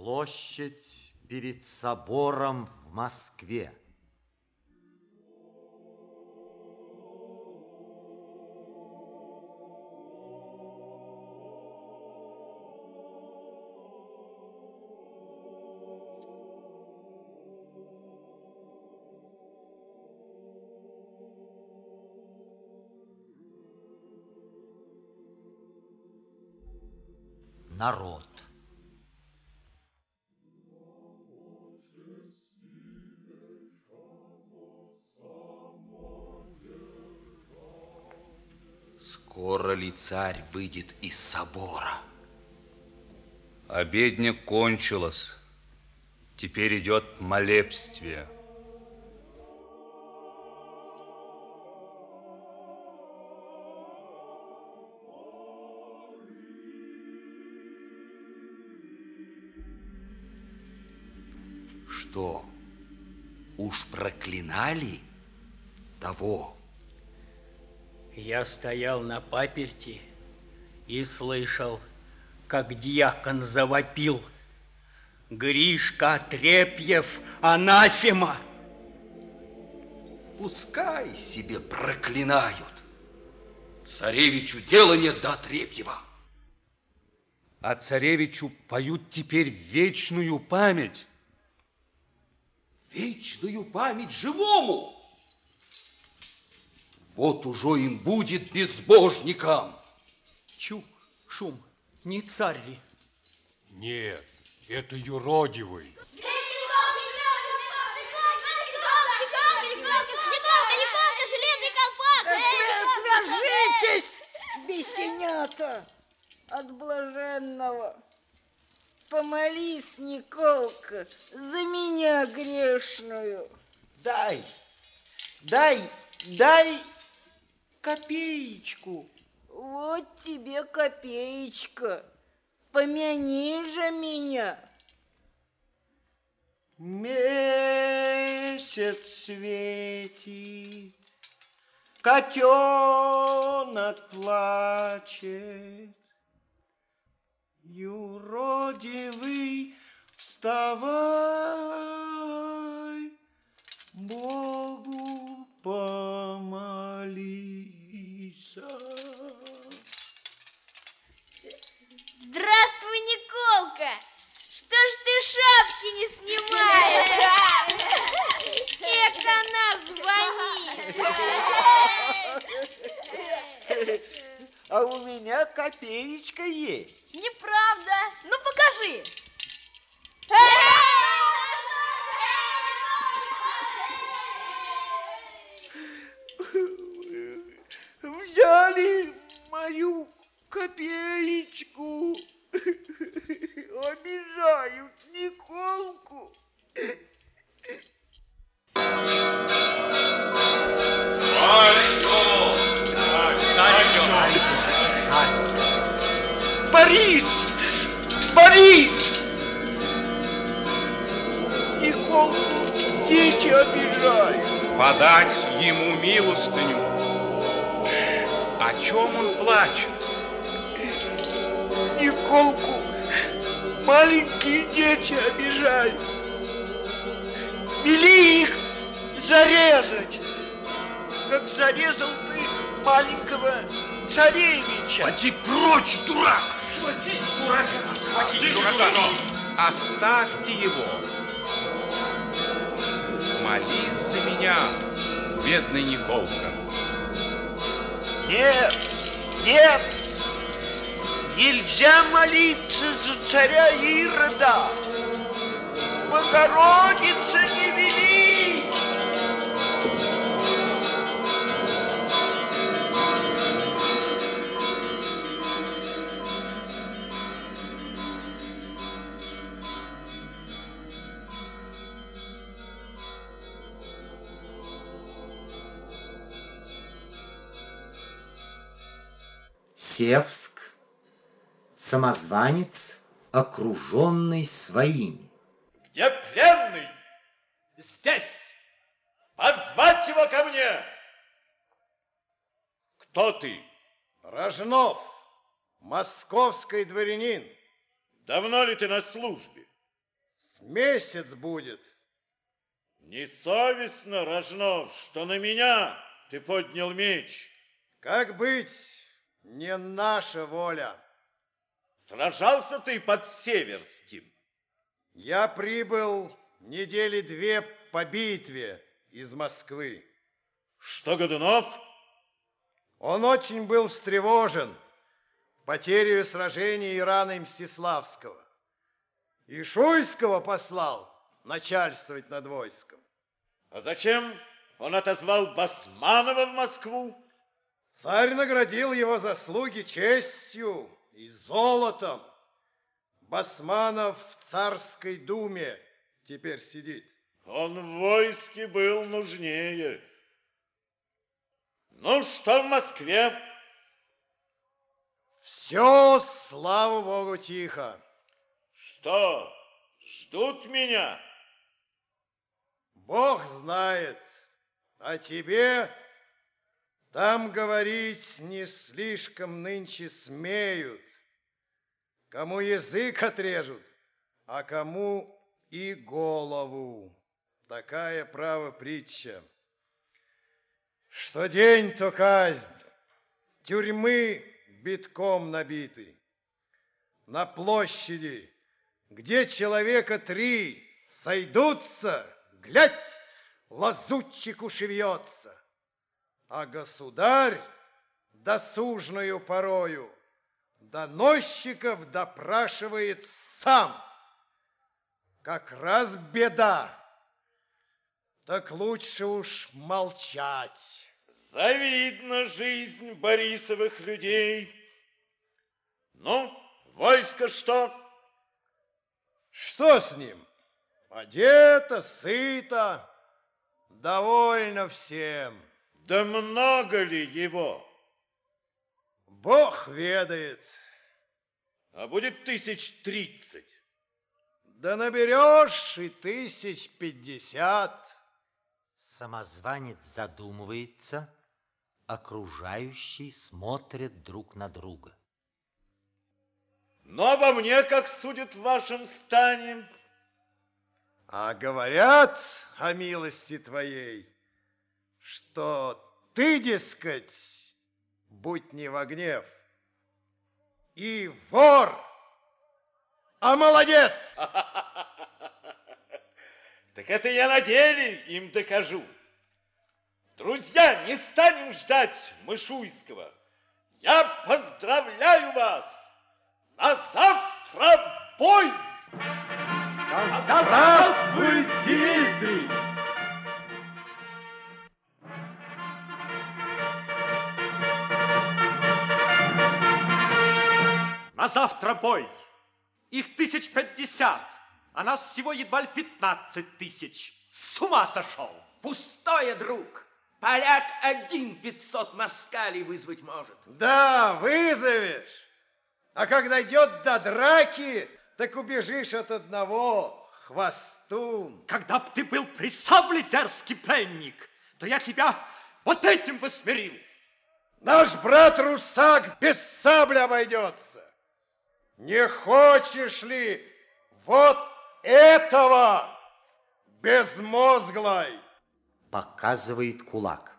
Площадь перед собором в Москве. народ. Скоро ли царь выйдет из собора? Обедня кончилась. Теперь идет молебствие. Что, уж проклинали того? Я стоял на паперти и слышал, как дьякон завопил. Гришка Трепьев, анафема! Пускай себе проклинают. Царевичу дела нет до Трепьева. А царевичу поют теперь вечную память. Вечную память живому! Вот уже им будет безбожникам. Чу, шум, не царь ли? Нет, это юродивый. Отвяжитесь, весенята, от блаженного. Помолись, Николка, за меня грешную. Дай, дай, дай копеечку. Вот тебе копеечка. Помяни же меня. Месяц светит, котенок плачет. Юродивый, вставай, А у меня копеечка есть. Неправда. Ну, покажи. Взяли мою копеечку. Борис! Борис! Николку дети обижают. Подать ему милостыню. О чем он плачет? Николку маленькие дети обижают. Вели их зарезать, как зарезал ты маленького царевича. Поди прочь, дурак! Схватить дурака! Схватить дурака! Оставьте его! Молись за меня, бедный Николка. Нет, нет, нельзя молиться за царя Ирода. Богородица не вели. Севск, самозванец, окруженный своими. Где пленный? Здесь. Позвать его ко мне. Кто ты? Рожнов, московский дворянин. Давно ли ты на службе? месяц будет. Несовестно, Рожнов, что на меня ты поднял меч. Как быть, не наша воля. Сражался ты под Северским. Я прибыл недели две по битве из Москвы. Что, Годунов? Он очень был встревожен потерей сражения и раной Мстиславского. И Шуйского послал начальствовать над войском. А зачем он отозвал Басманова в Москву? Царь наградил его заслуги честью и золотом. Басманов в царской думе теперь сидит. Он в войске был нужнее. Ну, что в Москве? Все, слава богу, тихо. Что, ждут меня? Бог знает, а тебе там говорить не слишком нынче смеют. Кому язык отрежут, а кому и голову. Такая право притча. Что день, то казнь. Тюрьмы битком набиты. На площади, где человека три сойдутся, глядь, лазутчик ушивется. А государь досужную порою доносчиков допрашивает сам. Как раз беда, так лучше уж молчать. Завидна жизнь Борисовых людей. Ну, войско что? Что с ним? Одето, сыто, довольно всем. Да много ли его? Бог ведает. А будет тысяч тридцать. Да наберешь и тысяч пятьдесят. Самозванец задумывается, окружающие смотрят друг на друга. Но обо мне, как судят в вашем стане? А говорят о милости твоей, что ты, дескать, будь не во гнев, и вор, а молодец! Так это я на деле им докажу. Друзья, не станем ждать Мышуйского. Я поздравляю вас! На завтра бой! Здравствуй, Дмитрий! Завтра бой. Их тысяч пятьдесят, а нас всего едва ли пятнадцать тысяч. С ума сошел. Пустое, друг. Поляк один пятьсот москалей вызвать может. Да, вызовешь. А когда идет до драки, так убежишь от одного, хвостун. Когда б ты был при сабле, дерзкий пленник, то я тебя вот этим бы смирил. Наш брат Русак без сабли обойдется. Не хочешь ли вот этого безмозглой? Показывает кулак.